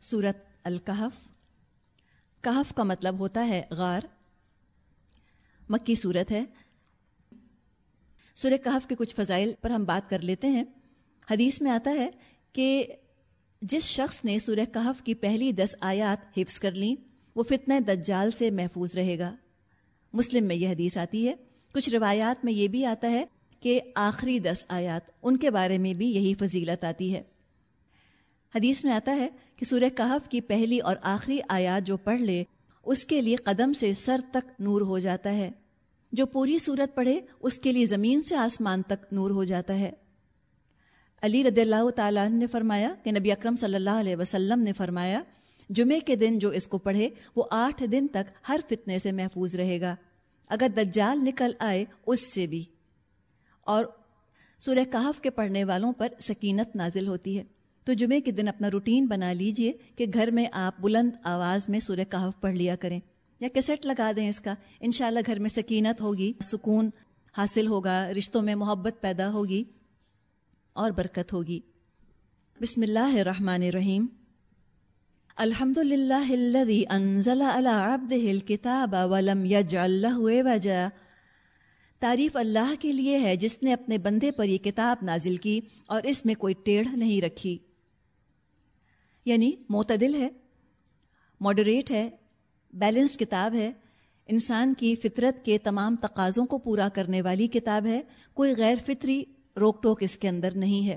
صورت الکحف کہف کا مطلب ہوتا ہے غار۔ مکی صورت ہے۔ سورہ کہف کے کچھ فضائل پر ہم بات کر لیتے ہیں۔ حدیث میں آتا ہے کہ جس شخص نے سورہ کہف کی پہلی دس آیات حفظ کر لیں، وہ فتنہ دجال سے محفوظ رہے گا۔ مسلم میں یہ حدیث آتی ہے۔ کچھ روایات میں یہ بھی آتا ہے کہ آخری دس آیات، ان کے بارے میں بھی یہی فضیلت آتی ہے۔ حدیث میں آتا ہے کہ سورہ کہف کی پہلی اور آخری آیات جو پڑھ لے، اس کے لیے قدم سے سر تک نور ہو جاتا ہے۔ جو پوری صورت پڑھے، اس کے لیے زمین سے آسمان تک نور ہو جاتا ہے۔ علی رضی اللہ تعالیٰ نے فرمایا کہ نبی اکرم صلی اللہ علیہ وسلم نے فرمایا جمعے کے دن جو اس کو پڑھے، وہ آٹھ دن تک ہر فتنے سے محفوظ رہے گا۔ اگر دجال نکل آئے، اس سے بھی۔ اور سورہ کہف کے پڑھنے والوں پر سکینت نازل ہوتی ہے۔ تو جمعے کے دن اپنا روٹین بنا لیجیے کہ گھر میں آپ بلند آواز میں سورہ کہف پڑھ لیا کریں یا کیسٹ لگا دیں اس کا۔ انشاءاللہ گھر میں سکینت ہوگی، سکون حاصل ہوگا، رشتوں میں محبت پیدا ہوگی اور برکت ہوگی۔ بسم اللہ الرحمن الرحیم۔ الحمد للہ انزل على عبده الكتاب ولم يجعل له وجا۔ تعریف اللہ کے لیے ہے جس نے اپنے بندے پر یہ کتاب نازل کی اور اس میں کوئی ٹیڑھ نہیں رکھی۔ یعنی معتدل ہے ماڈریٹ ہے بیلنسڈ کتاب ہے، انسان کی فطرت کے تمام تقاضوں کو پورا کرنے والی کتاب ہے، کوئی غیر فطری روک ٹوک اس کے اندر نہیں ہے۔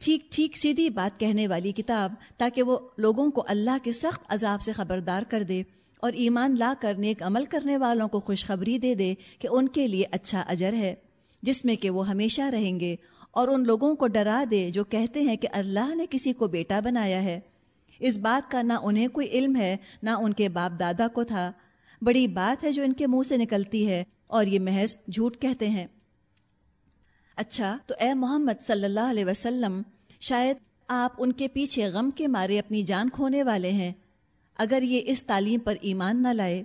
ٹھیک ٹھیک سیدھی بات کہنے والی کتاب تاکہ وہ لوگوں کو اللہ کے سخت عذاب سے خبردار کر دے اور ایمان لا کر نیک عمل کرنے والوں کو خوشخبری دے دے کہ ان کے لیے اچھا اجر ہے، جس میں کہ وہ ہمیشہ رہیں گے اور ان لوگوں کو ڈرا دے جو کہتے ہیں کہ اللہ نے کسی کو بیٹا بنایا ہے۔ اس بات کا نہ انہیں کوئی علم ہے، نہ ان کے باپ دادا کو تھا۔ بڑی بات ہے جو ان کے منہ سے نکلتی ہے اور یہ محض جھوٹ کہتے ہیں۔ اچھا تو اے محمد صلی اللہ علیہ وسلم، شاید آپ ان کے پیچھے غم کے مارے اپنی جان کھونے والے ہیں۔ اگر یہ اس تعلیم پر ایمان نہ لائے۔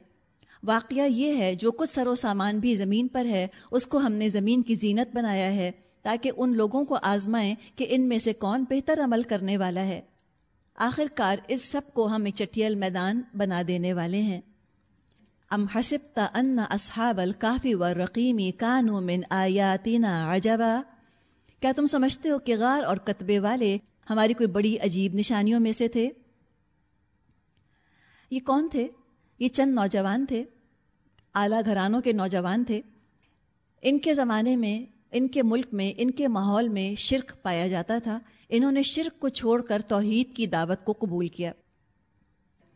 واقعہ یہ ہے جو کچھ سر و سامان بھی زمین پر ہے، اس کو ہم نے زمین کی زینت بنایا ہے۔ تاکہ ان لوگوں کو آزمائیں کہ ان میں سے کون بہتر عمل کرنے والا ہے۔ آخر کار اس سب کو ہمیں چٹیل میدان بنا دینے والے ہیں۔ ام حسبت ان اصحاب الکافی و رقیمی کانو من آیاتنا عجبا۔ کیا تم سمجھتے ہو کہ غار اور کتبے والے ہماری کوئی بڑی عجیب نشانیوں میں سے تھے؟ یہ کون تھے؟ یہ چند نوجوان تھے۔ اعلیٰ گھرانوں کے نوجوان تھے۔ ان کے زمانے میں ان کے ملک میں، ان کے ماحول میں شرک پایا جاتا تھا۔ انہوں نے شرک کو چھوڑ کر توحید کی دعوت کو قبول کیا۔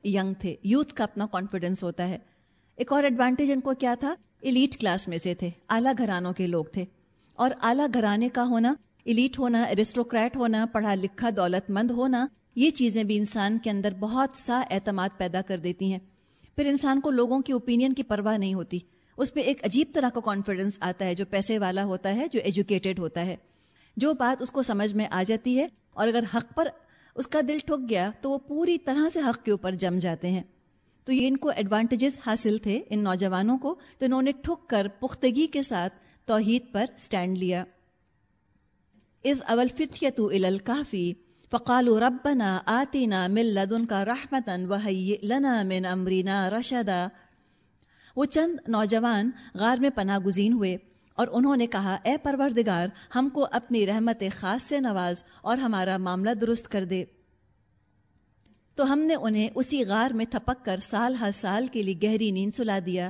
ینگ تھے، یوتھ کا اپنا کانفیڈنس ہوتا ہے۔ ایک اور ایڈوانٹیج ان کو کیا تھا؟ ایلیٹ کلاس میں سے تھے، اعلیٰ گھرانوں کے لوگ تھے۔ اور اعلیٰ گھرانے کا ہونا ایلیٹ ہونا ایرسٹوکریٹ ہونا، پڑھا لکھا دولت مند ہونا، یہ چیزیں بھی انسان کے اندر بہت سا اعتماد پیدا کر دیتی ہیں۔ پھر انسان کو لوگوں کی اوپینین کی پرواہ نہیں ہوتی۔ اس پہ ایک عجیب طرح کا کانفیڈنس آتا ہے جو پیسے والا ہوتا ہے، جو ایجوکیٹڈ ہوتا ہے۔ جو بات اس کو سمجھ میں آ جاتی ہے اور اگر حق پر اس کا دل ٹھک گیا تو وہ پوری طرح سے حق کے اوپر جم جاتے ہیں۔ تو یہ ان کو ایڈوانٹیجز حاصل تھے، ان نوجوانوں کو۔ تو انہوں نے ٹھک کر پختگی کے ساتھ توحید پر سٹینڈ لیا۔ از اول فتیت الکافی فقال و ربنا آتینا مل لدن کا رحمتن وحی لنا من امرینا رشدا۔ وہ چند نوجوان غار میں پناہ گزین ہوئے اور انہوں نے کہا، اے پروردگار، ہم کو اپنی رحمت خاص سے نواز اور ہمارا معاملہ درست کر دے۔ تو ہم نے انہیں اسی غار میں تھپک کر سال ہر سال کے لیے گہری نیند سلا دیا۔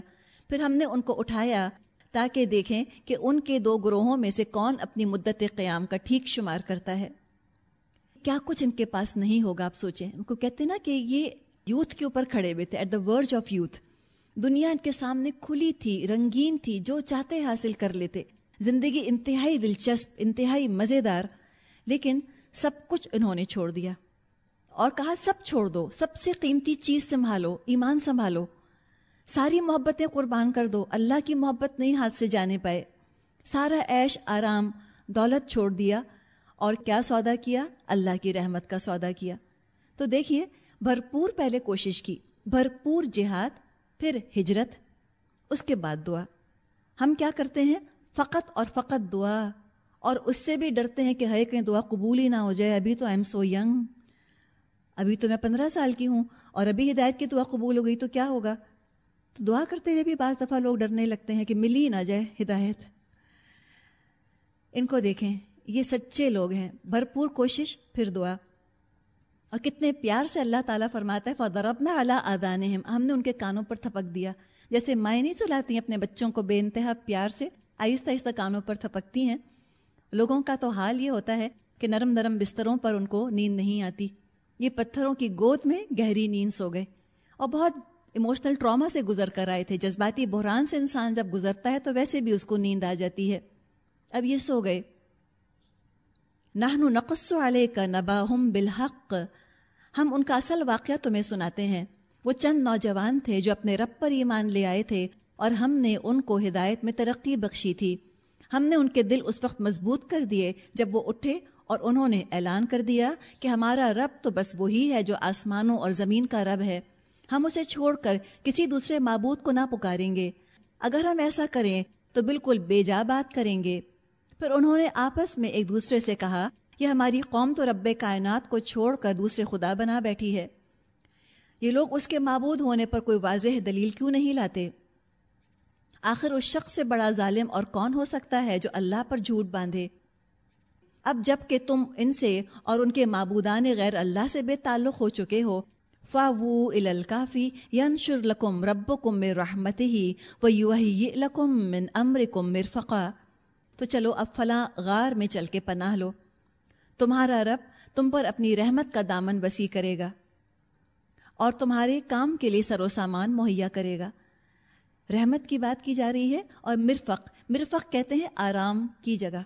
پھر ہم نے ان کو اٹھایا تاکہ دیکھیں کہ ان کے دو گروہوں میں سے کون اپنی مدت قیام کا ٹھیک شمار کرتا ہے۔ کیا کچھ ان کے پاس نہیں ہوگا، آپ سوچیں۔ ان کو کہتے نا کہ یہ یوتھ کے اوپر کھڑے ہوئے تھے، at the verge of youth. دنیا ان کے سامنے کھلی تھی، رنگین تھی، جو چاہتے حاصل کر لیتے۔ زندگی انتہائی دلچسپ، انتہائی مزیدار، لیکن سب کچھ انہوں نے چھوڑ دیا۔ اور کہا، سب چھوڑ دو، سب سے قیمتی چیز سنبھالو، ایمان سنبھالو۔ ساری محبتیں قربان کر دو، اللہ کی محبت نہیں ہاتھ سے جانے پائے۔ سارا عیش، آرام، دولت چھوڑ دیا۔ اور کیا سودا کیا؟ اللہ کی رحمت کا سودا کیا۔ تو دیکھیے، بھرپور پہلے کوشش کی، بھرپور جہاد پھر ہجرت، اس کے بعد دعا۔ ہم کیا کرتے ہیں؟ فقط اور فقط دعا۔ اور اس سے بھی ڈرتے ہیں کہ ہے کہ دعا قبول ہی نہ ہو جائے۔ ابھی تو آئی ایم سو ینگ ابھی تو میں پندرہ سال کی ہوں اور ابھی ہدایت کی دعا قبول ہو گئی تو کیا ہوگا؟ تو دعا کرتے ہوئے بھی بعض دفعہ لوگ ڈرنے لگتے ہیں کہ ملی نہ جائے ہدایت۔ ان کو دیکھیں، یہ سچے لوگ ہیں۔ بھرپور کوشش، پھر دعا۔ اور کتنے پیار سے اللہ تعالیٰ فرماتا ہے فدربنا اللہ ادان ہم نے ان کے کانوں پر تھپک دیا۔ جیسے مائیں نہیں سلاتی ہیں اپنے بچوں کو بے انتہا پیار سے، آہستہ آہستہ کانوں پر تھپکتی ہیں۔ لوگوں کا تو حال یہ ہوتا ہے کہ نرم نرم بستروں پر ان کو نیند نہیں آتی۔ یہ پتھروں کی گود میں گہری نیند سو گئے۔ اور بہت ایموشنل ٹراما سے گزر کر آئے تھے۔ جذباتی بحران سے انسان جب گزرتا ہے تو ویسے بھی اس کو نیند آ جاتی ہے۔ اب یہ سو گئے۔ نہنو نقص علیہ کا نبا بالحق۔ ہم ان کا اصل واقعہ تمہیں سناتے ہیں۔ وہ چند نوجوان تھے جو اپنے رب پر ایمان لے آئے تھے اور ہم نے ان کو ہدایت میں ترقی بخشی تھی۔ ہم نے ان کے دل اس وقت مضبوط کر دیے جب وہ اٹھے اور انہوں نے اعلان کر دیا کہ ہمارا رب تو بس وہی ہے جو آسمانوں اور زمین کا رب ہے۔ ہم اسے چھوڑ کر کسی دوسرے معبود کو نہ پکاریں گے۔ اگر ہم ایسا کریں تو بالکل بے جا بات کریں گے۔ پھر انہوں نے آپس میں ایک دوسرے سے کہا کہ ہماری قوم تو رب کائنات کو چھوڑ کر دوسرے خدا بنا بیٹھی ہے۔ یہ لوگ اس کے معبود ہونے پر کوئی واضح دلیل کیوں نہیں لاتے؟ آخر اس شخص سے بڑا ظالم اور کون ہو سکتا ہے جو اللہ پر جھوٹ باندھے؟ اب جبکہ تم ان سے اور ان کے معبودان غیر اللہ سے بے تعلق ہو چکے ہو فا و الکافی ین شر لکم رب کم مر رحمت ہی و یو لکم من امر کم مرفقا۔ تو چلو اب فلاں غار میں چل کے پناہ لو۔ تمہارا رب تم پر اپنی رحمت کا دامن وسیع کرے گا اور تمہارے کام کے لیے سر و سامان مہیا کرے گا۔ رحمت کی بات کی جا رہی ہے اور مرفق مرفق کہتے ہیں آرام کی جگہ۔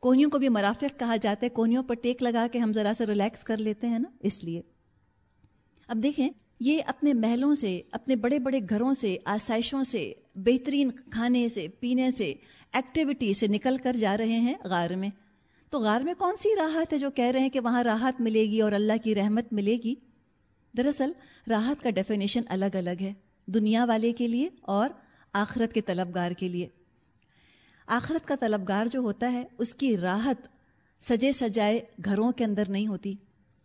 کوہنیوں کو بھی مرافق کہا جاتا ہے، کوہنیوں پر ٹیک لگا کے ہم ذرا سے ریلیکس کر لیتے ہیں نا، اس لیے۔ اب دیکھیں، یہ اپنے محلوں سے، اپنے بڑے بڑے گھروں سے، آسائشوں سے، بہترین کھانے سے، پینے سے ایکٹیویٹی سے نکل کر جا رہے ہیں غار میں۔ تو غار میں کون سی راحت ہے جو کہہ رہے ہیں کہ وہاں راحت ملے گی اور اللہ کی رحمت ملے گی؟ دراصل راحت کا ڈیفینیشن الگ الگ ہے، دنیا والے کے لیے اور آخرت کے طلبگار کے لیے۔ آخرت کا طلبگار جو ہوتا ہے، اس کی راحت سجے سجائے گھروں کے اندر نہیں ہوتی۔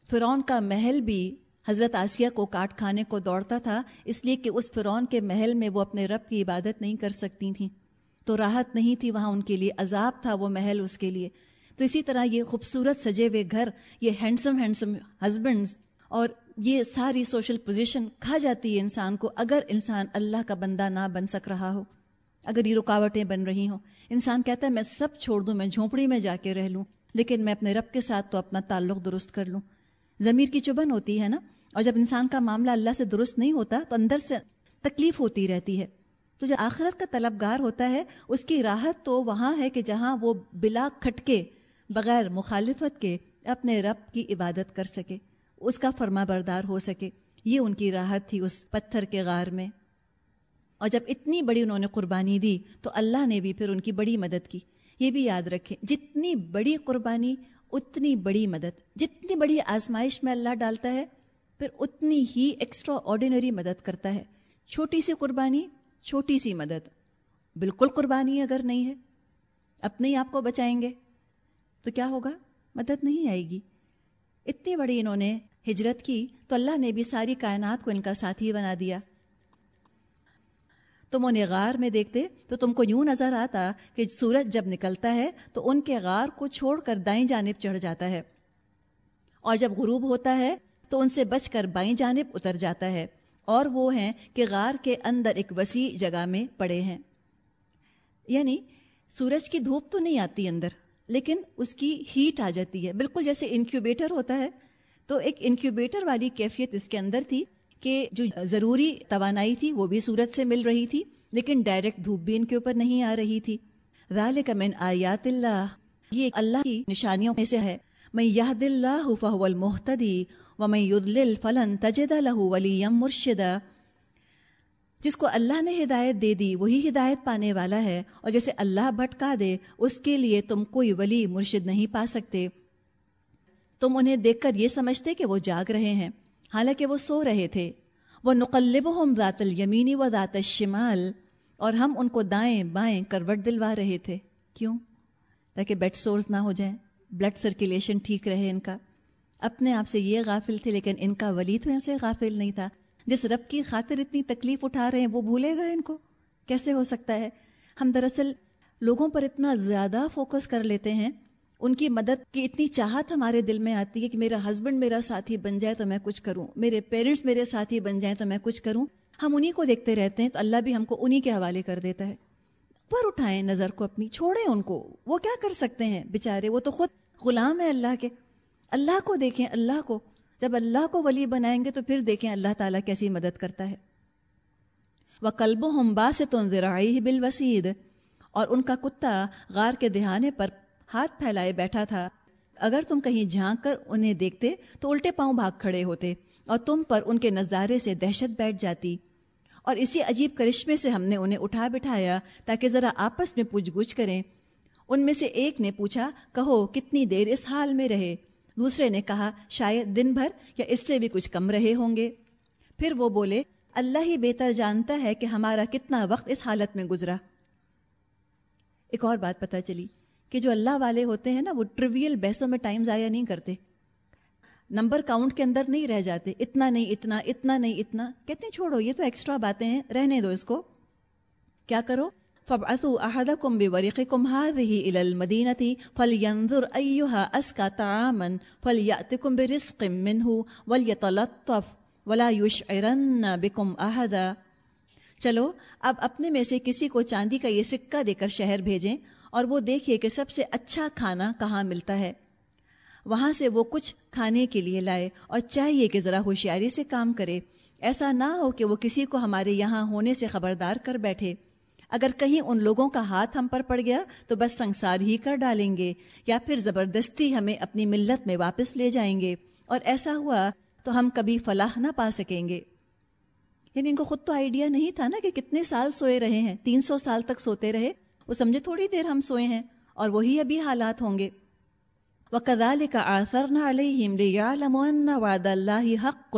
فرعون کا محل بھی حضرت آسیہ کو کاٹ کھانے کو دوڑتا تھا، اس لیے کہ اس فرعون کے محل میں وہ اپنے رب کی عبادت نہیں کر سکتی تھیں۔ تو راحت نہیں تھی وہاں ان کے لیے، عذاب تھا وہ محل اس کے لیے۔ تو اسی طرح یہ خوبصورت سجے ہوئے گھر، یہ ہینڈسم ہینڈسم ہسبینڈس اور یہ ساری سوشل پوزیشن کھا جاتی ہے انسان کو اگر انسان اللہ کا بندہ نہ بن سک رہا ہو۔ اگر یہ رکاوٹیں بن رہی ہوں۔ انسان کہتا ہے، میں سب چھوڑ دوں، میں جھونپڑی میں جا کے رہ لوں، لیکن میں اپنے رب کے ساتھ تو اپنا تعلق درست کر لوں۔ ضمیر کی چبھن ہوتی ہے نا؟ اور جب انسان کا معاملہ اللہ سے درست نہیں ہوتا، تو اندر سے تکلیف ہوتی رہتی ہے۔ تو جو آخرت کا طلبگار ہوتا ہے، اس کی راحت تو وہاں ہے کہ جہاں وہ بلا کھٹکے بغیر مخالفت کے اپنے رب کی عبادت کر سکے، اس کا فرما بردار ہو سکے۔ یہ ان کی راحت تھی اس پتھر کے غار میں۔ اور جب اتنی بڑی انہوں نے قربانی دی، تو اللہ نے بھی پھر ان کی بڑی مدد کی۔ یہ بھی یاد رکھیں، جتنی بڑی قربانی، اتنی بڑی مدد۔ جتنی بڑی آزمائش میں اللہ ڈالتا ہے، پھر اتنی ہی ایکسٹرا آرڈینری مدد کرتا ہے۔ چھوٹی سی قربانی، چھوٹی سی مدد۔ بالکل قربانی اگر نہیں ہے، اپنے ہی آپ کو بچائیں گے۔ تو کیا ہوگا؟ مدد نہیں آئے گی۔ اتنی بڑی انہوں نے ہجرت کی تو اللہ نے بھی ساری کائنات کو ان کا ساتھی بنا دیا۔ تم انہیں غار میں دیکھتے تو تم کو یوں نظر آتا کہ سورج جب نکلتا ہے تو ان کے غار کو چھوڑ کر دائیں جانب چڑھ جاتا ہے۔ اور جب غروب ہوتا ہے تو ان سے بچ کر بائیں جانب اتر جاتا ہے۔ اور وہ ہیں کہ غار کے اندر ایک وسیع جگہ میں پڑے ہیں۔ یعنی سورج کی دھوپ تو نہیں آتی اندر۔ لیکن اس کی ہیٹ آ جاتی ہے۔ بالکل جیسے انکیوبیٹر ہوتا ہے، تو ایک انکیوبیٹر والی کیفیت اس کے اندر تھی کہ جو ضروری توانائی تھی وہ بھی سورج سے مل رہی تھی، لیکن ڈائریکٹ دھوپ بھی ان کے اوپر نہیں آ رہی تھی۔ ذالک من آیات اللہ، یہ اللہ کی نشانیوں میں سے ہے۔ میں یہ دل فہو المحتدی و میں یدلل فلن تجد لہ ولیم مرشدہ جس کو اللہ نے ہدایت دے دی، وہی ہدایت پانے والا ہے۔ اور جسے اللہ بھٹکا دے، اس کے لیے تم کوئی ولی مرشد نہیں پا سکتے۔ تم انہیں دیکھ کر یہ سمجھتے کہ وہ جاگ رہے ہیں۔ حالانکہ وہ سو رہے تھے۔ وہ نقلب ہم ذات الیمینی و ذات الشمال۔ اور ہم ان کو دائیں بائیں کروٹ دلوا رہے تھے۔ کیوں؟ تاکہ بیڈ سورز نہ ہو جائیں۔ بلڈ سرکولیشن ٹھیک رہے ان کا۔ اپنے آپ سے یہ غافل تھے، لیکن ان کا ولی تو ایسے غافل نہیں تھا۔ جس رب کی خاطر اتنی تکلیف اٹھا رہے ہیں، وہ بھولے گا ان کو؟ کیسے ہو سکتا ہے؟ ہم دراصل لوگوں پر اتنا زیادہ فوکس کر لیتے ہیں، ان کی مدد کی اتنی چاہت ہمارے دل میں آتی ہے کہ میرا ہسبینڈ میرا ساتھی بن جائے تو میں کچھ کروں، میرے پیرنٹس میرے ساتھی بن جائیں تو میں کچھ کروں۔ ہم انہیں کو دیکھتے رہتے ہیں تو اللہ بھی ہم کو انہیں کے حوالے کر دیتا ہے۔ پر اٹھائیں نظر کو اپنی، چھوڑیں ان کو۔ وہ کیا کر سکتے ہیں بےچارے وہ تو خود غلام ہے اللہ کے۔ اللہ کو دیکھیں، اللہ کو۔ جب اللہ کو ولی بنائیں گے تو پھر دیکھیں اللہ تعالیٰ کیسی مدد کرتا ہے۔ وہ کلب و ہمبا سے تو ذراعی بال اور ان کا کتا غار کے دہانے پر ہاتھ پھیلائے بیٹھا تھا۔ اگر تم کہیں جھانک کر انہیں دیکھتے تو الٹے پاؤں بھاگ کھڑے ہوتے اور تم پر ان کے نظارے سے دہشت بیٹھ جاتی۔ اور اسی عجیب کرشمے سے ہم نے انہیں اٹھا بٹھایا تاکہ ذرا آپس میں پوچھ گچھ کریں۔ ان میں سے ایک نے پوچھا، کہو، کتنی دیر اس حال میں رہے؟ دوسرے نے کہا، شاید دن بھر یا اس سے بھی کچھ کم رہے ہوں گے۔ پھر وہ بولے، اللہ ہی بہتر جانتا ہے کہ ہمارا کتنا وقت اس حالت میں گزرا۔ ایک اور بات پتہ چلی کہ جو اللہ والے ہوتے ہیں نا، وہ ٹریویل بیسوں میں ٹائم ضائع نہیں کرتے۔ نمبر کاؤنٹ کے اندر نہیں رہ جاتے۔ اتنا نہیں، اتنا اتنا نہیں، اتنا۔ کہتے ہیں، چھوڑو، یہ تو ایکسٹرا باتیں ہیں، رہنے دو اس کو۔ کیا کرو؟ فبعثوا احدكم بورقكم هذه الى المدينه فلينظر ايها اسكى طعاما فلياتكم برزق منه وليتلطف ولا يشعرن بكم احدا چلو، اب اپنے میں سے کسی کو چاندی کا یہ سکہ دے کر شہر بھیجیں اور وہ دیکھیے کہ سب سے اچھا کھانا کہاں ملتا ہے۔ وہاں سے وہ کچھ کھانے کے لیے لائے اور چاہیے کہ ذرا ہوشیاری سے کام کرے۔ ایسا نہ ہو کہ وہ کسی کو ہمارے یہاں ہونے سے خبردار کر بیٹھے۔ اگر کہیں ان لوگوں کا ہاتھ ہم پر پڑ گیا تو بس سنسار ہی کر ڈالیں گے یا پھر زبردستی ہمیں اپنی ملت میں واپس لے جائیں گے اور ایسا ہوا تو ہم کبھی فلاح نہ پا سکیں گے۔ یعنی ان کو خود تو آئیڈیا نہیں تھا نا کہ کتنے سال سوئے رہے ہیں، تین سو سال تک سوتے رہے۔ وہ سمجھے تھوڑی دیر ہم سوئے ہیں اور وہی ابھی حالات ہوں گے۔ وہ کدال کا آثر نہ حق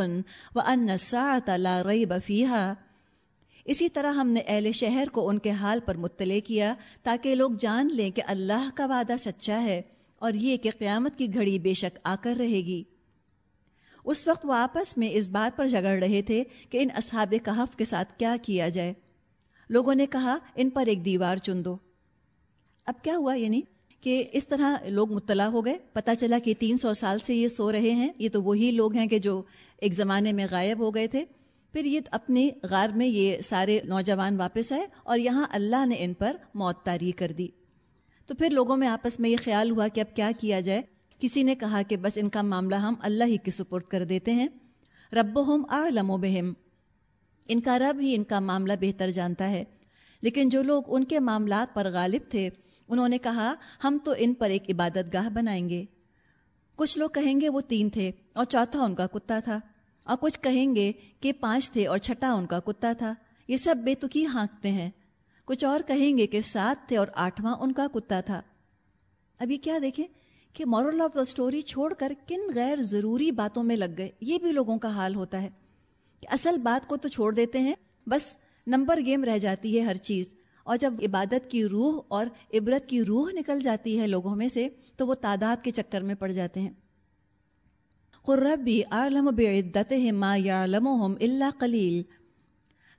و ان رئی اسی طرح ہم نے اہل شہر کو ان کے حال پر مطلع کیا تاکہ لوگ جان لیں کہ اللہ کا وعدہ سچا ہے اور یہ کہ قیامت کی گھڑی بے شک آ کر رہے گی۔ اس وقت وہ آپس میں اس بات پر جگڑ رہے تھے کہ ان اصحاب کہف کے ساتھ کیا کیا جائے۔ لوگوں نے کہا، ان پر ایک دیوار چن دو۔ اب کیا ہوا یعنی کہ اس طرح لوگ مطلع ہو گئے؟ پتہ چلا کہ تین سو سال سے یہ سو رہے ہیں۔ یہ تو وہی لوگ ہیں کہ جو ایک زمانے میں غائب ہو گئے تھے۔ پھر یہ اپنی غار میں یہ سارے نوجوان واپس آئے اور یہاں اللہ نے ان پر موت تاری کر دی۔ تو پھر لوگوں میں آپس میں یہ خیال ہوا کہ اب کیا کیا جائے۔ کسی نے کہا کہ بس ان کا معاملہ ہم اللہ ہی کی سپورٹ کر دیتے ہیں۔ رب ہم آ لم و بہم۔ ان کا رب ہی ان کا معاملہ بہتر جانتا ہے۔ لیکن جو لوگ ان کے معاملات پر غالب تھے، انہوں نے کہا، ہم تو ان پر ایک عبادت گاہ بنائیں گے۔ کچھ لوگ کہیں گے وہ تین تھے اور چوتھا ان کا کتا تھا۔ اور کچھ کہیں گے کہ پانچ تھے اور چھٹا ان کا کتا تھا۔ یہ سب بے تکی ہانکتے ہیں۔ کچھ اور کہیں گے کہ سات تھے اور آٹھواں ان کا کتا تھا۔ ابھی کیا دیکھیں کہ مورل آف دا اسٹوری چھوڑ کر کن غیر ضروری باتوں میں لگ گئے۔ یہ بھی لوگوں کا حال ہوتا ہے کہ اصل بات کو تو چھوڑ دیتے ہیں، بس نمبر گیم رہ جاتی ہے ہر چیز۔ اور جب عبادت کی روح اور عبرت کی روح نکل جاتی ہے لوگوں میں سے، تو وہ تعداد کے چکر میں پڑ جاتے ہیں۔ قربی عالم بعدت ما یعلمهم اللہ قلیل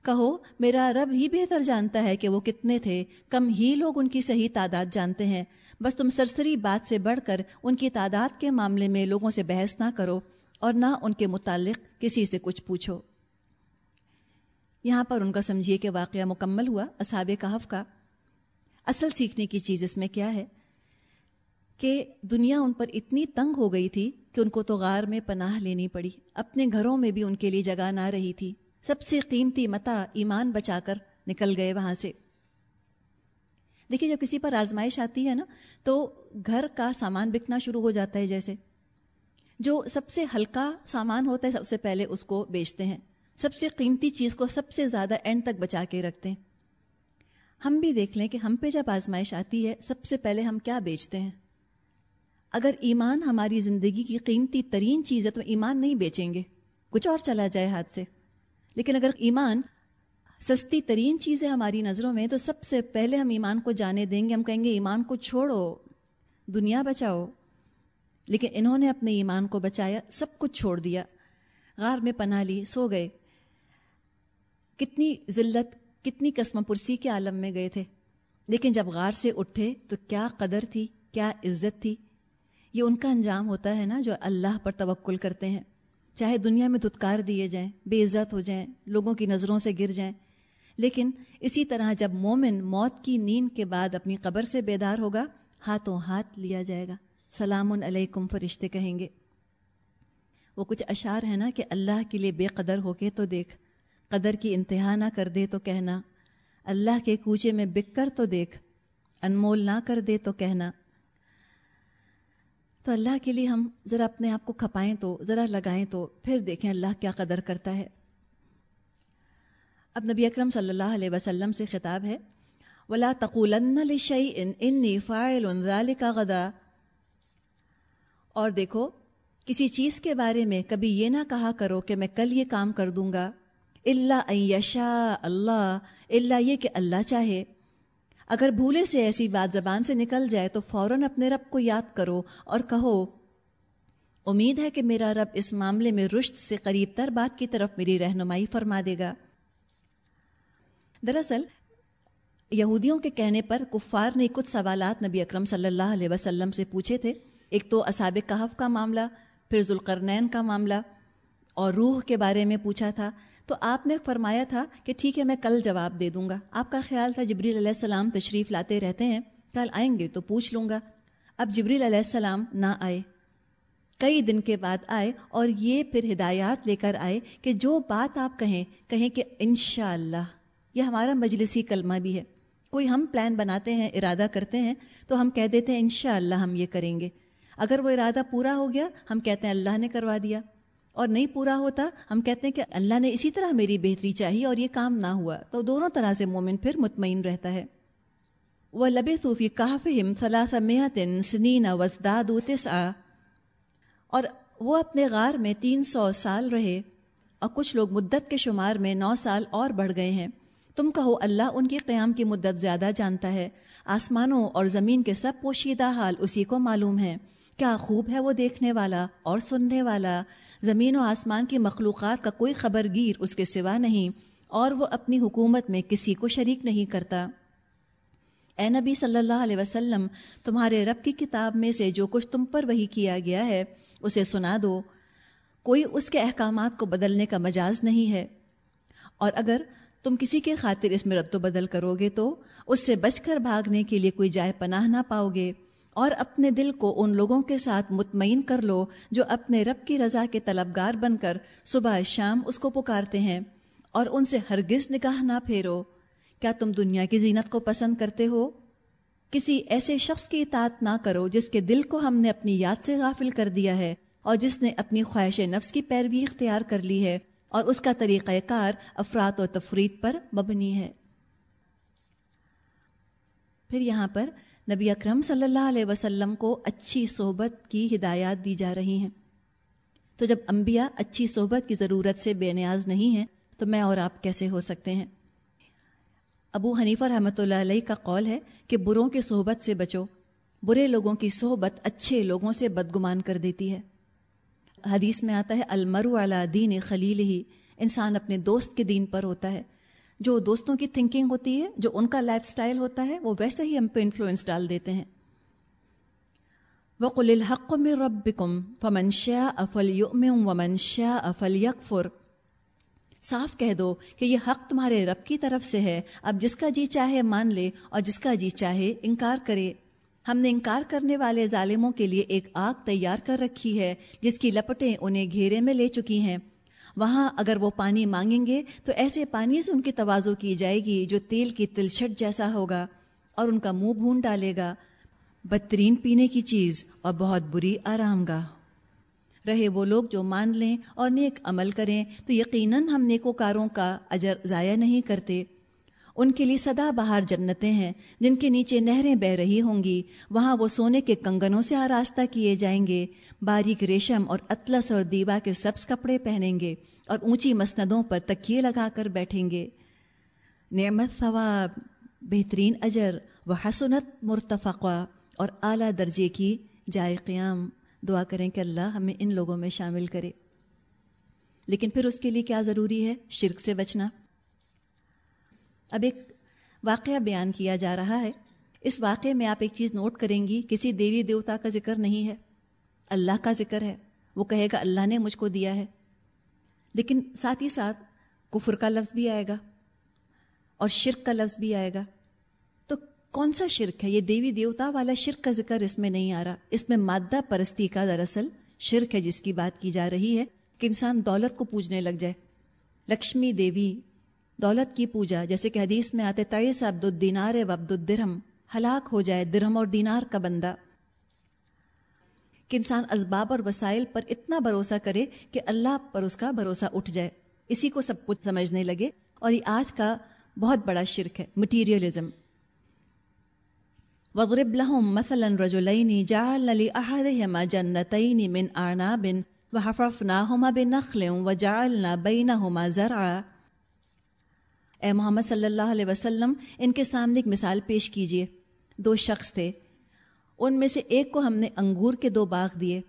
کہو، میرا رب ہی بہتر جانتا ہے کہ وہ کتنے تھے۔ کم ہی لوگ ان کی صحیح تعداد جانتے ہیں۔ بس تم سرسری بات سے بڑھ کر ان کی تعداد کے معاملے میں لوگوں سے بحث نہ کرو اور نہ ان کے متعلق کسی سے کچھ پوچھو۔ یہاں پر ان کا سمجھیے کہ واقعہ مکمل ہوا، اصحاب کہف کا۔ اصل سیکھنے کی چیز اس میں کیا ہے؟ کہ دنیا ان پر اتنی تنگ ہو گئی تھی کہ ان کو تو غار میں پناہ لینی پڑی، اپنے گھروں میں بھی ان کے لیے جگہ نہ رہی تھی۔ سب سے قیمتی متا ایمان بچا کر نکل گئے وہاں سے۔ دیکھیے، جب کسی پر آزمائش آتی ہے نا، تو گھر کا سامان بکنا شروع ہو جاتا ہے جیسے۔ جو سب سے ہلکا سامان ہوتا ہے، سب سے پہلے اس کو بیچتے ہیں۔ سب سے قیمتی چیز کو سب سے زیادہ اینڈ تک بچا کے رکھتے ہیں۔ ہم بھی دیکھ لیں کہ ہم پہ جب آزمائش آتی ہے، سب سے پہلے ہم کیا بیچتے ہیں؟ اگر ایمان ہماری زندگی کی قیمتی ترین چیز ہے تو ایمان نہیں بیچیں گے۔ کچھ اور چلا جائے ہاتھ سے۔ لیکن اگر ایمان سستی ترین چیز ہے ہماری نظروں میں، تو سب سے پہلے ہم ایمان کو جانے دیں گے۔ ہم کہیں گے، ایمان کو چھوڑو، دنیا بچاؤ۔ لیکن انہوں نے اپنے ایمان کو بچایا، سب کچھ چھوڑ دیا۔ غار میں پناہ لی، سو گئے۔ کتنی ذلت، کتنی قسم پرسی کے عالم میں گئے تھے۔ لیکن جب غار سے اٹھے تو کیا قدر تھی، کیا عزت تھی۔ یہ ان کا انجام ہوتا ہے نا جو اللہ پر توکل کرتے ہیں۔ چاہے دنیا میں دھتکار دیے جائیں، بے عزت ہو جائیں، لوگوں کی نظروں سے گر جائیں۔ لیکن اسی طرح جب مومن موت کی نیند کے بعد اپنی قبر سے بیدار ہوگا، ہاتھوں ہاتھ لیا جائے گا۔ سلام علیکم، فرشتے کہیں گے۔ وہ کچھ اشعار ہیں نا کہ اللہ کے لیے بے قدر ہو کے تو دیکھ۔ قدر کی انتہا نہ کر دے تو کہنا۔ اللہ کے کوچے میں بک کر تو دیکھ۔ انمول نہ کر دے تو کہنا۔ تو اللہ کے لیے ہم ذرا اپنے آپ کو کھپائیں تو، ذرا لگائیں تو، پھر دیکھیں اللہ کیا قدر کرتا ہے۔ اب نبی اکرم صلی اللہ علیہ وسلم سے خطاب ہے، ولا تقول کا غدا۔ اور دیکھو، کسی چیز کے بارے میں کبھی یہ نہ کہا کرو کہ میں کل یہ کام کر دوں گا۔ اللہ یشا اللہ اللہ یہ کہ اللہ چاہے۔ اگر بھولے سے ایسی بات زبان سے نکل جائے تو فوراً اپنے رب کو یاد کرو اور کہو، امید ہے کہ میرا رب اس معاملے میں رشت سے قریب تر بات کی طرف میری رہنمائی فرما دے گا۔ دراصل، یہودیوں کے کہنے پر کفار نے کچھ سوالات نبی اکرم صلی اللہ علیہ وسلم سے پوچھے تھے۔ ایک تو اساب کہف کا معاملہ، پھر ذوالقرنین کا معاملہ اور روح کے بارے میں پوچھا تھا۔ تو آپ نے فرمایا تھا کہ ٹھیک ہے میں کل جواب دے دوں گا۔ آپ کا خیال تھا جبریل علیہ السلام تشریف لاتے رہتے ہیں، کل آئیں گے تو پوچھ لوں گا۔ اب جبریل علیہ السلام نہ آئے۔ کئی دن کے بعد آئے اور یہ پھر ہدایات لے کر آئے کہ جو بات آپ کہیں کہیں کہ انشاءاللہ اللہ یہ ہمارا مجلسی کلمہ بھی ہے۔ کوئی ہم پلان بناتے ہیں، ارادہ کرتے ہیں، تو ہم کہہ دیتے ہیں انشاءاللہ ہم یہ کریں گے۔ اگر وہ ارادہ پورا ہو گیا، ہم کہتے ہیں اللہ نے کروا دیا۔ اور نہیں پورا ہوتا، ہم کہتے ہیں کہ اللہ نے اسی طرح میری بہتری چاہی اور یہ کام نہ ہوا۔ تو دونوں طرح سے مومن پھر مطمئن رہتا ہے۔ وہ لب صوفی کاف ہم سلاسمتن سنین وزداد اور وہ اپنے غار میں تین سو سال رہے اور کچھ لوگ مدت کے شمار میں نو سال اور بڑھ گئے ہیں۔ تم کہو، اللہ ان کی قیام کی مدت زیادہ جانتا ہے۔ آسمانوں اور زمین کے سب پوشیدہ حال اسی کو معلوم ہے کیا خوب ہے وہ دیکھنے والا اور سننے والا۔ زمین و آسمان کی مخلوقات کا کوئی خبر گیر اس کے سوا نہیں اور وہ اپنی حکومت میں کسی کو شریک نہیں کرتا۔ اے نبی صلی اللہ علیہ وسلم، تمہارے رب کی کتاب میں سے جو کچھ تم پر وہی کیا گیا ہے، اسے سنا دو۔ کوئی اس کے احکامات کو بدلنے کا مجاز نہیں ہے۔ اور اگر تم کسی کے خاطر اس میں رد و بدل کرو گے تو اس سے بچ کر بھاگنے کے لیے کوئی جائے پناہ نہ پاؤ گے۔ اور اپنے دل کو ان لوگوں کے ساتھ مطمئن کر لو جو اپنے رب کی رضا کے طلبگار بن کر صبح شام اس کو پکارتے ہیں اور ان سے ہرگز نکاح نہ پھیرو۔ کیا تم دنیا کی زینت کو پسند کرتے ہو؟ کسی ایسے شخص کی اطاعت نہ کرو جس کے دل کو ہم نے اپنی یاد سے غافل کر دیا ہے اور جس نے اپنی خواہش نفس کی پیروی اختیار کر لی ہے اور اس کا طریقہ کار افراد و تفرید پر مبنی ہے۔ پھر یہاں پر نبی اکرم صلی اللہ علیہ وسلم کو اچھی صحبت کی ہدایات دی جا رہی ہیں۔ تو جب انبیاء اچھی صحبت کی ضرورت سے بے نیاز نہیں ہیں، تو میں اور آپ کیسے ہو سکتے ہیں؟ ابو حنیفہ رحمۃ اللہ علیہ کا قول ہے کہ بروں کی صحبت سے بچو۔ برے لوگوں کی صحبت اچھے لوگوں سے بدگمان کر دیتی ہے۔ حدیث میں آتا ہے المرو علی دین خلیل ہی انسان اپنے دوست کے دین پر ہوتا ہے۔ جو دوستوں کی تھنکنگ ہوتی ہے، جو ان کا لائف سٹائل ہوتا ہے، وہ ویسے ہی ہم پہ انفلوئنس ڈال دیتے ہیں۔ وقل الحق میں رب کم فمنشا افل یوم و افل یکفر صاف کہہ دو کہ یہ حق تمہارے رب کی طرف سے ہے۔ اب جس کا جی چاہے مان لے اور جس کا جی چاہے انکار کرے۔ ہم نے انکار کرنے والے ظالموں کے لیے ایک آگ تیار کر رکھی ہے، جس کی لپٹیں انہیں گھیرے میں لے چکی ہیں۔ وہاں اگر وہ پانی مانگیں گے تو ایسے پانی سے ان کی توازو کی جائے گی جو تیل کی تلچھٹ جیسا ہوگا اور ان کا منہ بھون ڈالے گا۔ بدترین پینے کی چیز اور بہت بری آرام گاہ۔ رہے وہ لوگ جو مان لیں اور نیک عمل کریں تو یقیناً ہم نیکوکاروں کا اجر ضائع نہیں کرتے۔ ان کے لیے سدا بہار جنتیں ہیں، جن کے نیچے نہریں بہ رہی ہوں گی، وہاں وہ سونے کے کنگنوں سے آراستہ کیے جائیں گے، باریک ریشم اور اطلس اور دیوا کے سبز کپڑے پہنیں گے اور اونچی مسندوں پر تکیے لگا کر بیٹھیں گے۔ نعمت ثواب، بہترین اجر و حسنت مرتفقہ اور اعلیٰ درجے کی جائے قیام۔ دعا کریں کہ اللہ ہمیں ان لوگوں میں شامل کرے۔ لیکن پھر اس کے لیے کیا ضروری ہے؟ شرک سے بچنا۔ اب ایک واقعہ بیان کیا جا رہا ہے۔ اس واقعے میں آپ ایک چیز نوٹ کریں گی، کسی دیوی دیوتا کا ذکر نہیں ہے۔ اللہ کا ذکر ہے۔ وہ کہے گا، اللہ نے مجھ کو دیا ہے۔ لیکن ساتھ ہی ساتھ کفر کا لفظ بھی آئے گا اور شرک کا لفظ بھی آئے گا۔ تو کون سا شرک ہے؟ یہ دیوی دیوتا والا شرک کا ذکر اس میں نہیں آ رہا۔ اس میں مادہ پرستی کا دراصل شرک ہے جس کی بات کی جا رہی ہے، کہ انسان دولت کو پوجنے لگ جائے۔ لکشمی دیوی دولت کی پوجا، جیسے کہ حدیث میں آتے تعیس عبد الدینار و عبد الدرہم، ہلاک ہو جائے درہم اور دینار کا بندہ۔ کہ انسان اسباب اور وسائل پر اتنا بھروسہ کرے کہ اللہ پر اس کا بھروسہ اٹھ جائے۔ اسی کو سب کچھ سمجھنے لگے۔ اور یہ آج کا بہت بڑا شرک ہے، مٹیریلزم۔ وغرب لہم مثلا رجلین جعل لأحدهما جنتین من اعناب وحففناهما بنخل وجعلنا بینهما زرعا اے محمد صلی اللہ علیہ وسلم، ان کے سامنے ایک مثال پیش کیجیے۔ دو شخص تھے۔ ان میں سے ایک کو ہم نے انگور کے دو باغ دیے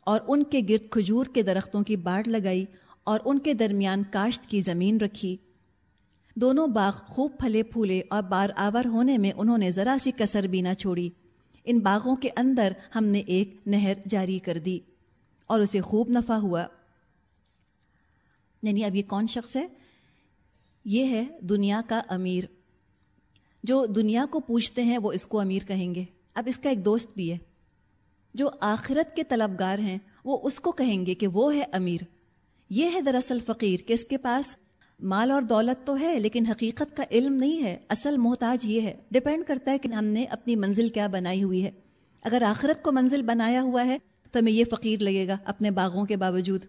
اور ان کے گرد کھجور کے درختوں کی باڑ لگائی اور ان کے درمیان کاشت کی زمین رکھی۔ دونوں باغ خوب پھلے پھولے اور بار آور ہونے میں انہوں نے ذرا سی کسر بھی نہ چھوڑی۔ ان باغوں کے اندر ہم نے ایک نہر جاری کر دی اور اسے خوب نفع ہوا۔ یعنی اب یہ کون شخص ہے؟ یہ ہے دنیا کا امیر۔ جو دنیا کو پوچھتے ہیں وہ اس کو امیر کہیں گے۔ اب اس کا ایک دوست بھی ہے۔ جو آخرت کے طلبگار ہیں وہ اس کو کہیں گے کہ وہ ہے امیر۔ یہ ہے دراصل فقیر کہ اس کے پاس مال اور دولت تو ہے لیکن حقیقت کا علم نہیں ہے۔ اصل محتاج یہ ہے۔ ڈپینڈ کرتا ہے کہ ہم نے اپنی منزل کیا بنائی ہوئی ہے۔ اگر آخرت کو منزل بنایا ہوا ہے تو ہمیں یہ فقیر لگے گا اپنے باغوں کے باوجود۔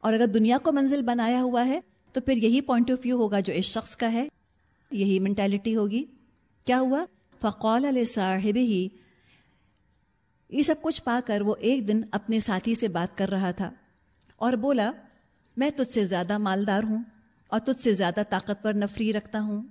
اور اگر دنیا کو منزل بنایا ہوا ہے تو پھر یہی پوائنٹ آف ویو ہوگا جو اس شخص کا ہے، یہی مینٹیلٹی ہوگی۔ کیا ہوا؟ فقول علیہ صاحب ہی یہ سب کچھ پا کر وہ ایک دن اپنے ساتھی سے بات کر رہا تھا اور بولا، میں تجھ سے زیادہ مالدار ہوں اور تجھ سے زیادہ طاقتور نفری رکھتا ہوں۔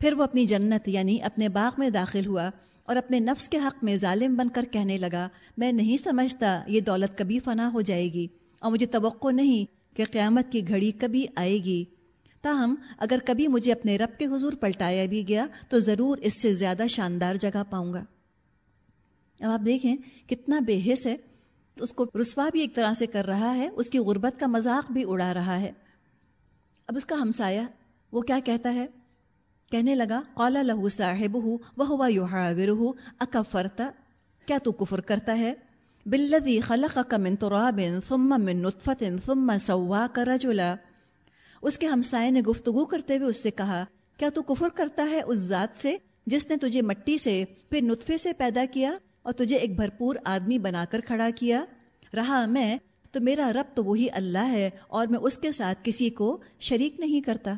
پھر وہ اپنی جنت یعنی اپنے باغ میں داخل ہوا اور اپنے نفس کے حق میں ظالم بن کر کہنے لگا، میں نہیں سمجھتا یہ دولت کبھی فنا ہو جائے گی اور مجھے توقع نہیں کہ قیامت کی گھڑی کبھی آئے گی۔ تاہم، اگر کبھی مجھے اپنے رب کے حضور پلٹایا بھی گیا، تو ضرور اس سے زیادہ شاندار جگہ پاؤں گا۔ اب آپ دیکھیں کتنا بے حص ہے۔ تو اس کو رسوا بھی ایک طرح سے کر رہا ہے، اس کی غربت کا مذاق بھی اڑا رہا ہے۔ اب اس کا ہمسایہ، وہ کیا کہتا ہے؟ کہنے لگا قالا لہو صاحب ہو وہ ہوا یو اکفرتا کیا تو کفر کرتا ہے؟ بلدی خلق کا من تراب ثم من نطفت ثم سوا کا رجلا۔ اس کے ہمسائے نے گفتگو کرتے ہوئے اس سے کہا، کیا تو کفر کرتا ہے اس ذات سے جس نے تجھے مٹی سے، پھر نطفے سے پیدا کیا اور تجھے ایک بھرپور آدمی بنا کر کھڑا کیا؟ رہا میں، تو میرا رب تو وہی اللہ ہے اور میں اس کے ساتھ کسی کو شریک نہیں کرتا۔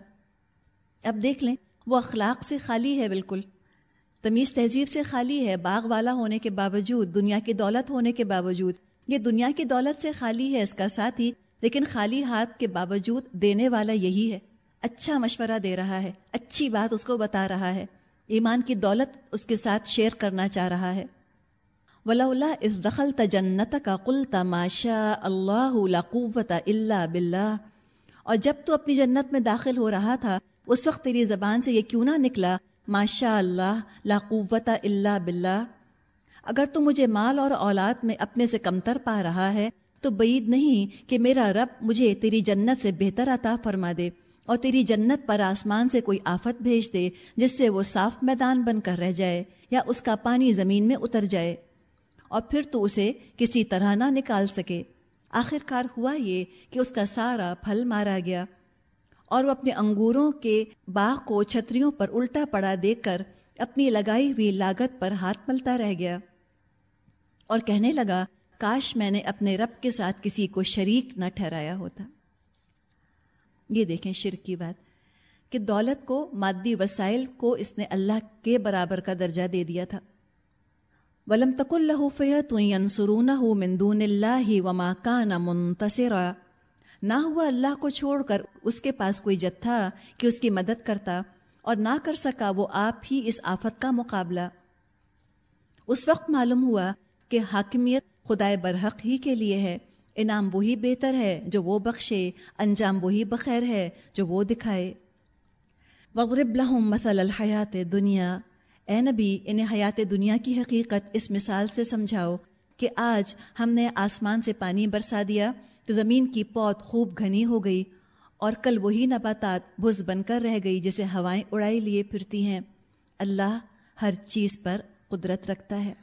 اب دیکھ لیں، وہ اخلاق سے خالی ہے بالکل۔ تمیز تہذیب سے خالی ہے، باغ والا ہونے کے باوجود، دنیا کی دولت ہونے کے باوجود۔ یہ دنیا کی دولت سے خالی ہے اس کا ساتھی، لیکن خالی ہاتھ کے باوجود دینے والا یہی ہے۔ اچھا مشورہ دے رہا ہے، اچھی بات اس کو بتا رہا ہے۔ ایمان کی دولت اس کے ساتھ شیئر کرنا چاہ رہا ہے۔ ولا اس دخل تجنت کا کل تماشا اللہ قوت اللہ بلّہ اور جب تو اپنی جنت میں داخل ہو رہا تھا، اس وقت تیری زبان سے یہ کیوں نہ نکلا؟ ماشاء اللہ لا قوت اللہ بلّہ اگر تو مجھے مال اور اولاد میں اپنے سے کمتر پا رہا ہے، تو بعید نہیں کہ میرا رب مجھے تیری جنت سے بہتر عطا فرما دے اور تیری جنت پر آسمان سے کوئی آفت بھیج دے، جس سے وہ صاف میدان بن کر رہ جائے یا اس کا پانی زمین میں اتر جائے اور پھر تو اسے کسی طرح نہ نکال سکے۔ آخر کار ہوا یہ کہ اس کا سارا پھل مارا گیا۔ اور وہ اپنے انگوروں کے باغ کو چھتریوں پر الٹا پڑا دیکھ کر اپنی لگائی ہوئی لاگت پر ہاتھ ملتا رہ گیا۔ اور کہنے لگا، کاش میں نے اپنے رب کے ساتھ کسی کو شریک نہ ٹھہرایا ہوتا۔ یہ دیکھیں شرک کی بات، کہ دولت کو، مادی وسائل کو اس نے اللہ کے برابر کا درجہ دے دیا تھا۔ ولم تک اللہ فیت سرون مندون اللہ وما کا نہ منتصرا۔ نہ ہوا اللہ کو چھوڑ کر اس کے پاس کوئی جتھا کہ اس کی مدد کرتا اور نہ کر سکا وہ آپ ہی اس آفت کا مقابلہ۔ اس وقت معلوم ہوا کہ حاکمیت خدائے برحق ہی کے لیے ہے۔ انعام وہی بہتر ہے جو وہ بخشے، انجام وہی بخیر ہے جو وہ دکھائے۔ وغرب لہم مثل الحیات دنیا۔ اے نبی، انہیں حیات دنیا کی حقیقت اس مثال سے سمجھاؤ کہ آج ہم نے آسمان سے پانی برسا دیا تو زمین کی پود خوب گھنی ہو گئی اور کل وہی نباتات بھز بن کر رہ گئی جسے ہوائیں اڑائی لیے پھرتی ہیں۔ اللہ ہر چیز پر قدرت رکھتا ہے۔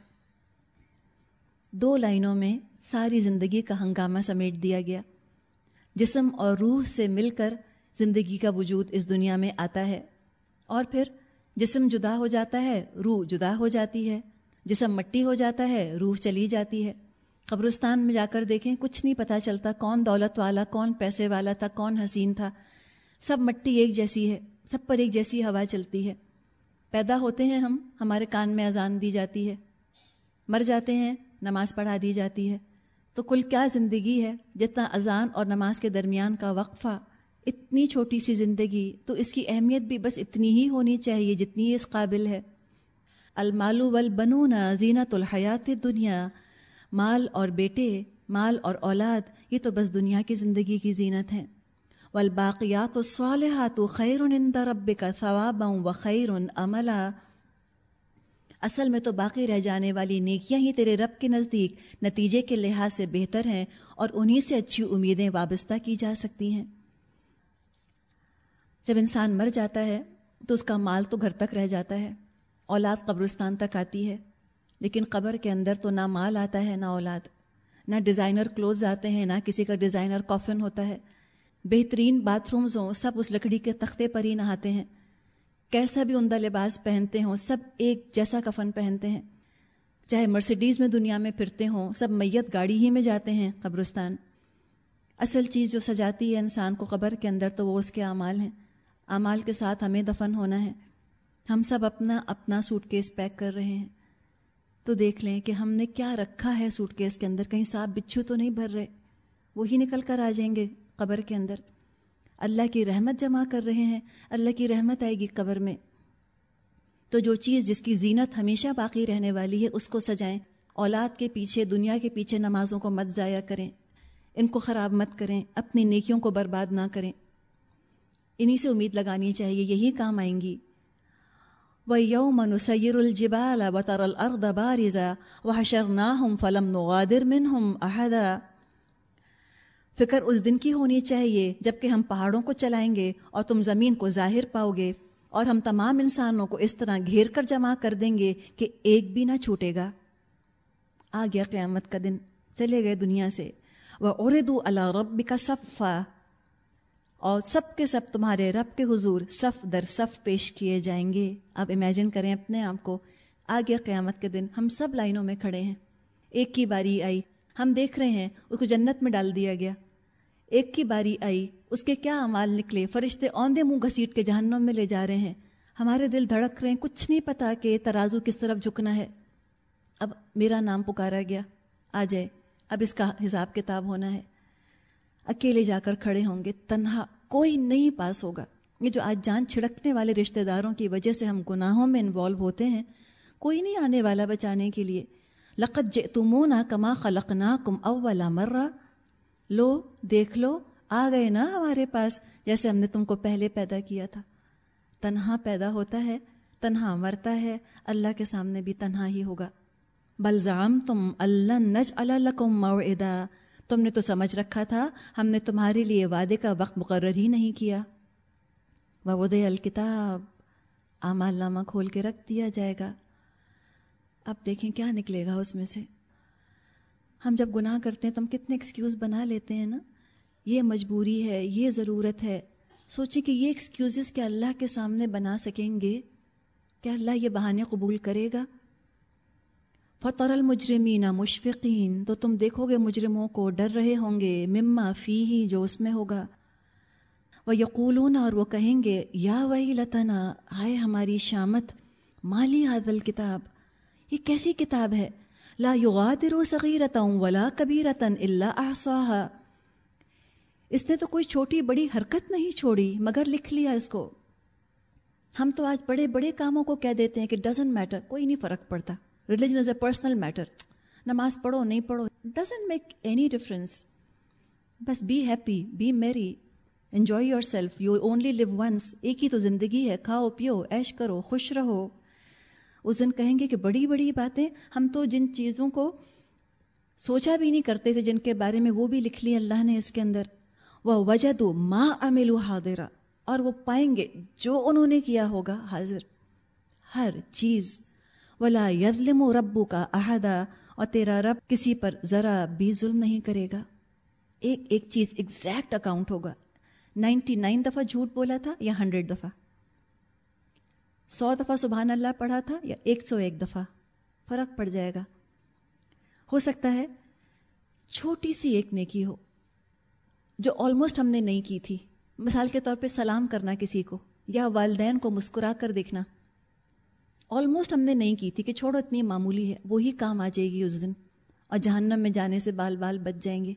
دو لائنوں میں ساری زندگی کا ہنگامہ سمیٹ دیا گیا۔ جسم اور روح سے مل کر زندگی کا وجود اس دنیا میں آتا ہے۔ اور پھر جسم جدا ہو جاتا ہے، روح جدا ہو جاتی ہے۔ جسم مٹی ہو جاتا ہے، روح چلی جاتی ہے۔ قبرستان میں جا کر دیکھیں، کچھ نہیں پتہ چلتا کون دولت والا، کون پیسے والا تھا، کون حسین تھا۔ سب مٹی ایک جیسی ہے، سب پر ایک جیسی ہوا چلتی ہے۔ پیدا ہوتے ہیں ہم، ہمارے کان میں اذان دی جاتی ہے۔ مر جاتے ہیں، نماز پڑھا دی جاتی ہے۔ تو کل کیا زندگی ہے، جتنا اذان اور نماز کے درمیان کا وقفہ۔ اتنی چھوٹی سی زندگی، تو اس کی اہمیت بھی بس اتنی ہی ہونی چاہیے جتنی اس قابل ہے۔ المالو والبنون زینت الحیات دنیا مال اور بیٹے، مال اور اولاد، یہ تو بس دنیا کی زندگی کی زینت ہیں۔ والباقیات الصالحات خیر عند ربک ثوابا و خیر عملا اصل میں تو باقی رہ جانے والی نیکیاں ہی تیرے رب کے نزدیک نتیجے کے لحاظ سے بہتر ہیں اور انہی سے اچھی امیدیں وابستہ کی جا سکتی ہیں۔ جب انسان مر جاتا ہے تو اس کا مال تو گھر تک رہ جاتا ہے، اولاد قبرستان تک آتی ہے۔ لیکن قبر کے اندر تو نہ مال آتا ہے، نہ اولاد۔ نہ ڈیزائنر کلوز آتے ہیں، نہ کسی کا ڈیزائنر کافن ہوتا ہے۔ بہترین باتھ رومز ہوں، سب اس لکڑی کے تختے پر ہی نہاتے ہیں۔ کیسا بھی عمدہ لباس پہنتے ہوں، سب ایک جیسا کفن پہنتے ہیں۔ چاہے مرسیڈیز میں دنیا میں پھرتے ہوں، سب میت گاڑی ہی میں جاتے ہیں، قبرستان۔ اصل چیز جو سجاتی ہے انسان کو قبر کے اندر تو وہ اس کے اعمال ہیں۔ اعمال کے ساتھ ہمیں دفن ہونا ہے۔ ہم سب اپنا اپنا سوٹ کیس پیک کر رہے ہیں۔ تو دیکھ لیں کہ ہم نے کیا رکھا ہے سوٹ کیس کے اندر؟ کہیں صاف بچھو تو نہیں بھر رہے، وہی نکل کر آ جائیں گے قبر کے اندر۔ اللہ کی رحمت جمع کر رہے ہیں، اللہ کی رحمت آئے گی قبر میں۔ تو جو چیز جس کی زینت ہمیشہ باقی رہنے والی ہے، اس کو سجائیں۔ اولاد کے پیچھے، دنیا کے پیچھے نمازوں کو مت ضائع کریں۔ ان کو خراب مت کریں، اپنی نیکیوں کو برباد نہ کریں۔ انہی سے امید لگانی چاہیے، یہی کام آئیں گی۔ وہ یوم سیر الجبال وطر الارض بارزا وحشرناہم فلم نغادر منہم احدا فکر اس دن کی ہونی چاہیے جبکہ ہم پہاڑوں کو چلائیں گے اور تم زمین کو ظاہر پاؤ گے اور ہم تمام انسانوں کو اس طرح گھیر کر جمع کر دیں گے کہ ایک بھی نہ چھوٹے گا۔ آ گیا قیامت کا دن، چلے گئے دنیا سے۔ وہ اردو اللہ رب کا صفا اور سب کے سب تمہارے رب کے حضور صف در صف پیش کیے جائیں گے۔ آپ امیجن کریں اپنے آپ کو۔ آ گیا قیامت کے دن ہم سب لائنوں میں کھڑے ہیں۔ ایک کی باری آئی۔ ہم دیکھ رہے ہیں، اس کو جنت میں ڈال دیا گیا۔ ایک کی باری آئی۔ اس کے کیا اعمال نکلے؟ فرشتے اوندے منہ گھسیٹ کے جہنم میں لے جا رہے ہیں۔ ہمارے دل دھڑک رہے ہیں۔ کچھ نہیں پتا کہ ترازو کس طرف جھکنا ہے۔ اب میرا نام پکارا گیا۔ آ جائے۔ اب اس کا حساب کتاب ہونا ہے۔ اکیلے جا کر کھڑے ہوں گے، تنہا کوئی نہیں پاس ہوگا۔ یہ جو آج جان چھڑکنے والے رشتہ داروں کی وجہ سے ہم گناہوں میں انوالو ہوتے ہیں، کوئی نہیں آنے والا بچانے کے لیے۔ لقت جمونا کما خلقنا کم اولا مرہ۔ لو، دیکھ لو، آ گئے نا ہمارے پاس، جیسے ہم نے تم کو پہلے پیدا کیا تھا۔ تنہا پیدا ہوتا ہے، تنہا مرتا ہے، اللہ کے سامنے بھی تنہا ہی ہوگا۔ بلزام تم اللہ نج الکم موعدا۔ تم نے تو سمجھ رکھا تھا، ہم نے تمہارے لیے وعدے کا وقت مقرر ہی نہیں کیا۔ ود الکتاب اعمال نامہ کھول کے رکھ دیا جائے گا۔ اب دیکھیں کیا نکلے گا اس میں سے۔ ہم جب گناہ کرتے ہیں تو ہم کتنے ایکسکیوز بنا لیتے ہیں نا؟ یہ مجبوری ہے، یہ ضرورت ہے۔ سوچیں کہ یہ ایکسکیوزز کیا اللہ کے سامنے بنا سکیں گے؟ کیا اللہ یہ بہانے قبول کرے گا؟ فطر المجرمین مشفقین، تو تم دیکھو گے مجرموں کو ڈر رہے ہوں گے، مما فی ہی جو اس میں ہوگا۔ وہ یقولون اور وہ کہیں گے، یا وہی لتنا ہائے ہماری شامت مالی عادل کتاب یہ کیسی کتاب ہے؟ لا یغادر صغیرتا ولا کبیرتا الا احصاها اس نے تو کوئی چھوٹی بڑی حرکت نہیں چھوڑی، مگر لکھ لیا اس کو۔ ہم تو آج بڑے بڑے کاموں کو کہہ دیتے ہیں کہ ڈزنٹ میٹر کوئی نہیں فرق پڑتا۔ Religion is a personal matter نماز پڑھو نہیں پڑھو ڈزنٹ میک اینی ڈفرینس بس be happy be merry enjoy yourself you only live once ایک ہی تو زندگی ہے کھاؤ پیو ایش کرو خوش رہو اس دن کہیں گے کہ بڑی بڑی باتیں ہم تو جن چیزوں کو سوچا بھی نہیں کرتے تھے جن کے بارے میں وہ بھی لکھ لی اللہ نے اس کے اندر وہ وجہ دو ماں امل حاضرہ اور وہ پائیں گے جو انہوں نے کیا ہوگا حاضر ہر چیز ولا یظلم و ربو کا عہدہ اور تیرا رب کسی پر ذرا بھی ظلم نہیں کرے گا۔ ایک ایک چیز ایگزیکٹ اکاؤنٹ ہوگا۔ نائنٹی نائن دفعہ جھوٹ بولا تھا یا ہنڈریڈ دفعہ؟ سو دفعہ سبحان اللہ پڑھا تھا یا ایک سو ایک دفعہ؟ فرق پڑ جائے گا۔ ہو سکتا ہے چھوٹی سی ایک نیکی ہو جو آلموسٹ ہم نے نہیں کی تھی۔ مثال کے طور پہ سلام کرنا کسی کو یا والدین کو مسکرا کر دیکھنا۔ آلموسٹ ہم نے نہیں کی تھی کہ چھوڑو، اتنی معمولی ہے، وہی کام آ جائے گی اس دن۔ اور جہنم میں جانے سے بال بال بچ جائیں گے۔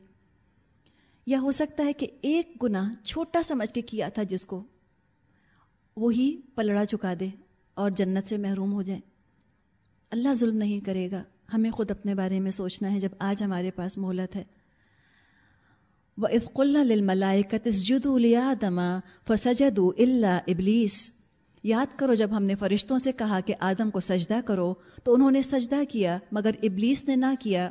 یا ہو سکتا ہے کہ ایک گناہ چھوٹا سمجھ کے کیا تھا جس کو، وہی پلڑا چکا دے اور جنت سے محروم ہو جائیں۔ اللہ ظلم نہیں کرے گا۔ ہمیں خود اپنے بارے میں سوچنا ہے جب آج ہمارے پاس مہلت ہے۔ وہ افق اللہ جدو لیا دما فسجد اللہ ابلیس یاد کرو جب ہم نے فرشتوں سے کہا کہ آدم کو سجدہ کرو، تو انہوں نے سجدہ کیا، مگر ابلیس نے نہ کیا۔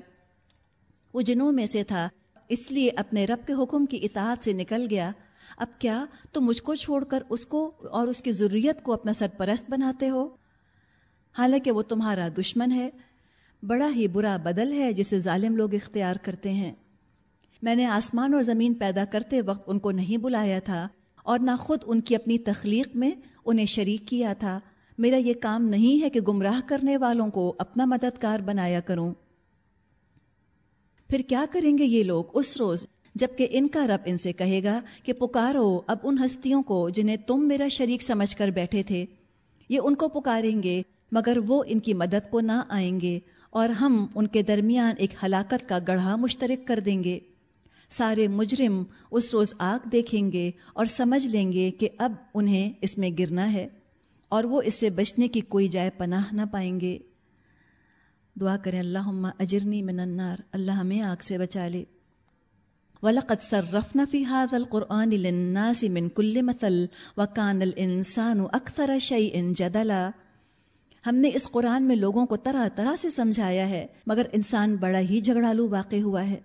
وہ جنوں میں سے تھا، اس لیے اپنے رب کے حکم کی اطاعت سے نکل گیا۔ اب کیا تو مجھ کو چھوڑ کر اس کو اور اس کی ضروریت کو اپنا سرپرست بناتے ہو؟ حالانکہ وہ تمہارا دشمن ہے۔ بڑا ہی برا بدل ہے جسے ظالم لوگ اختیار کرتے ہیں۔ میں نے آسمان اور زمین پیدا کرتے وقت ان کو نہیں بلایا تھا اور نہ خود ان کی اپنی تخلیق میں انہیں شریک کیا تھا۔ میرا یہ کام نہیں ہے کہ گمراہ کرنے والوں کو اپنا مددگار بنایا کروں۔ پھر کیا کریں گے یہ لوگ اس روز جبکہ ان کا رب ان سے کہے گا کہ پکارو اب ان ہستیوں کو جنہیں تم میرا شریک سمجھ کر بیٹھے تھے۔ یہ ان کو پکاریں گے، مگر وہ ان کی مدد کو نہ آئیں گے اور ہم ان کے درمیان ایک ہلاکت کا گڑھا مشترک کر دیں گے۔ سارے مجرم اس روز آگ دیکھیں گے اور سمجھ لیں گے کہ اب انہیں اس میں گرنا ہے اور وہ اس سے بچنے کی کوئی جائے پناہ نہ پائیں گے۔ دعا کریں اللہ اجرنی من النار، اللہ ہمیں آگ سے بچا لے۔ وَلَقَدْ صَرَّفْنَا فِي هَذَا الْقُرْآنِ لِلنَّاسِ مِن كُلِّ مَثَلٍ وَكَانَ الْإِنسَانُ أَكْثَرَ شَيْءٍ جَدَلًا۔ ہم نے اس قرآن میں لوگوں کو طرح طرح سے سمجھایا ہے، مگر انسان بڑا ہی جھگڑالو واقع ہوا ہے۔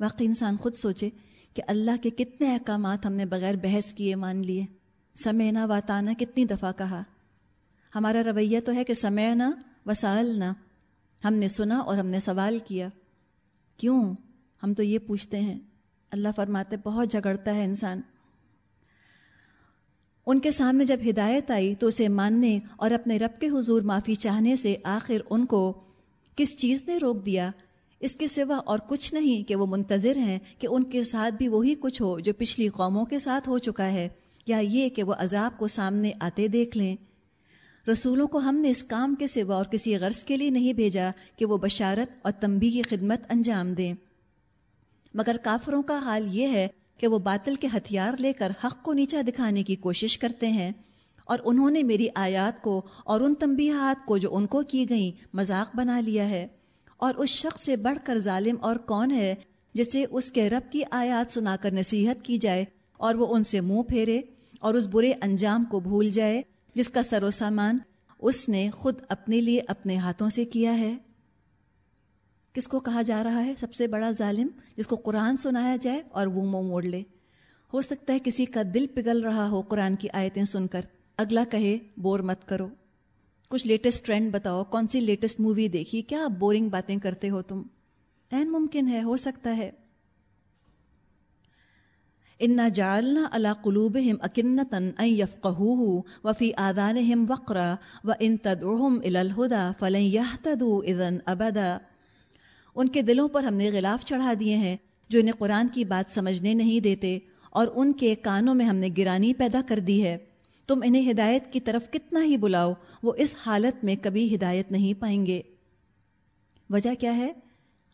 واقعی انسان خود سوچے کہ اللہ کے کتنے احکامات ہم نے بغیر بحث کیے مان لیے۔ سمینا واتانا کتنی دفعہ کہا۔ ہمارا رویہ تو ہے کہ سمینا وسالنا ہم نے سنا اور ہم نے سوال کیا۔ کیوں؟ ہم تو یہ پوچھتے ہیں۔ اللہ فرماتے بہت جھگڑتا ہے انسان۔ ان کے سامنے جب ہدایت آئی تو اسے ماننے اور اپنے رب کے حضور معافی چاہنے سے آخر ان کو کس چیز نے روک دیا؟ اس کے سوا اور کچھ نہیں کہ وہ منتظر ہیں کہ ان کے ساتھ بھی وہی کچھ ہو جو پچھلی قوموں کے ساتھ ہو چکا ہے، یا یہ کہ وہ عذاب کو سامنے آتے دیکھ لیں۔ رسولوں کو ہم نے اس کام کے سوا اور کسی غرض کے لیے نہیں بھیجا کہ وہ بشارت اور تنبی کی خدمت انجام دیں۔ مگر کافروں کا حال یہ ہے کہ وہ باطل کے ہتھیار لے کر حق کو نیچا دکھانے کی کوشش کرتے ہیں۔ اور انہوں نے میری آیات کو اور ان تنبیہات کو جو ان کو کی گئیں مذاق بنا لیا ہے۔ اور اس شخص سے بڑھ کر ظالم اور کون ہے جسے اس کے رب کی آیات سنا کر نصیحت کی جائے اور وہ ان سے منہ پھیرے اور اس برے انجام کو بھول جائے جس کا سر و سامان اس نے خود اپنے لیے اپنے ہاتھوں سے کیا ہے؟ کس کو کہا جا رہا ہے سب سے بڑا ظالم جس کو قرآن سنایا جائے اور وہ منہ موڑ لے؟ ہو سکتا ہے کسی کا دل پگھل رہا ہو قرآن کی آیتیں سن کر۔ اگلا کہے، بور مت کرو۔ کچھ لیٹسٹ ٹرینڈ بتاؤ، کون سی لیٹسٹ مووی دیکھی؟ کیا بورنگ باتیں کرتے ہو تم؟ این ممکن ہے، ہو سکتا ہے۔ انا جالنا اللہ قلوب ہم اکنتن یفقہ وفی آدان ہم وقرا و ان تدہم الہدا فلن یہ تدو ادن ابدا ان کے دلوں پر ہم نے غلاف چڑھا دیے ہیں، جو انہیں قرآن کی بات سمجھنے نہیں دیتے، اور ان کے کانوں میں ہم نے گرانی پیدا کر دی ہے۔ تم انہیں ہدایت کی طرف کتنا ہی بلاؤ، وہ اس حالت میں کبھی ہدایت نہیں پائیں گے۔ وجہ کیا ہے؟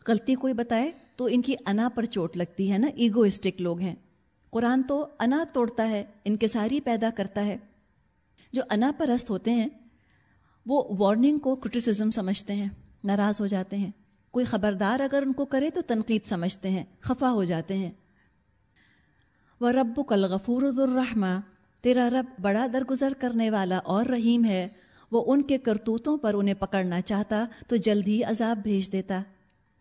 غلطی کوئی بتائے تو ان کی انا پر چوٹ لگتی ہے نا ایگوسٹک لوگ ہیں۔ قرآن تو انا توڑتا ہے انکساری پیدا کرتا ہے۔ جو انا پرست ہوتے ہیں، وہ وارننگ کو کرٹیسزم سمجھتے ہیں، ناراض ہو جاتے ہیں۔ کوئی خبردار اگر ان کو کرے تو تنقید سمجھتے ہیں، خفا ہو جاتے ہیں۔ وہ رب کل غفور الرحمہ تیرا رب بڑا درگزر کرنے والا اور رحیم ہے۔ وہ ان کے کرتوتوں پر انہیں پکڑنا چاہتا تو جلد ہی عذاب بھیج دیتا۔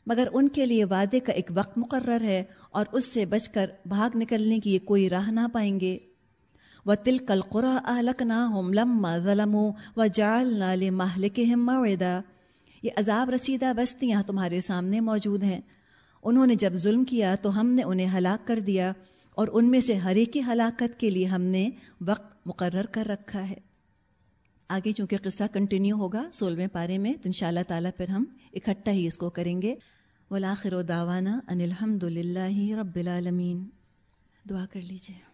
مگر ان کے لیے وعدے کا ایک وقت مقرر ہے اور اس سے بچ کر بھاگ نکلنے کی کوئی راہ نہ پائیں گے۔ و تل کل قرآ اہلک نہ ہم لما ظلم و جال نال مہلک معدہ یہ عذاب رسیدہ بستیاں تمہارے سامنے موجود ہیں۔ انہوں نے جب ظلم کیا تو ہم نے انہیں ہلاک کر دیا۔ اور ان میں سے ہر ایک کی ہلاکت کے لیے ہم نے وقت مقرر کر رکھا ہے۔ آگے چونکہ قصہ کنٹینیو ہوگا سولہویں پارے میں، تو ان شاء اللہ تعالیٰ پھر ہم اکٹھا ہی اس کو کریں گے۔ ولاخر و داوانہ ان الحمد للہ رب العالمین۔ دعا کر لیجیے